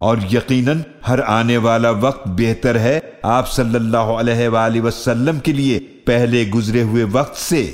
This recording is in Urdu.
اور یقیناً ہر آنے والا وقت بہتر ہے آپ صلی اللہ علیہ وآلہ وسلم کے لیے پہلے گزرے ہوئے وقت سے۔